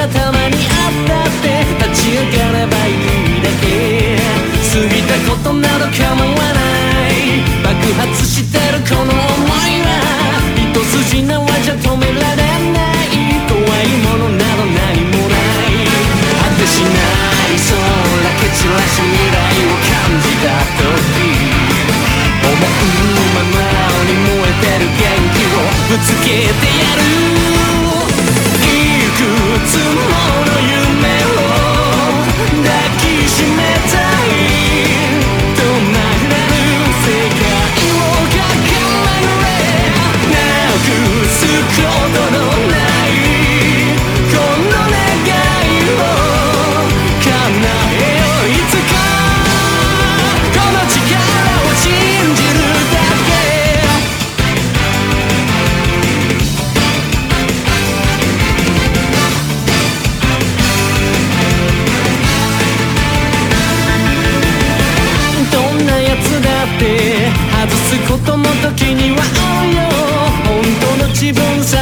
がたまにあったって立ち上がればいいだけ過ぎたことなど構わない爆発してるこの想いは一筋縄じゃ止められない怖いものなど何もない果てしない空蹴散らし未来を感じた時思うままに燃えてる元気をぶつけてやる外すことも時にはあるよ。本当の自分さ